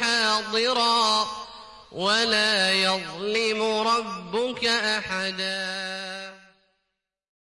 حاضرا ولا يظلم ربك أحدا.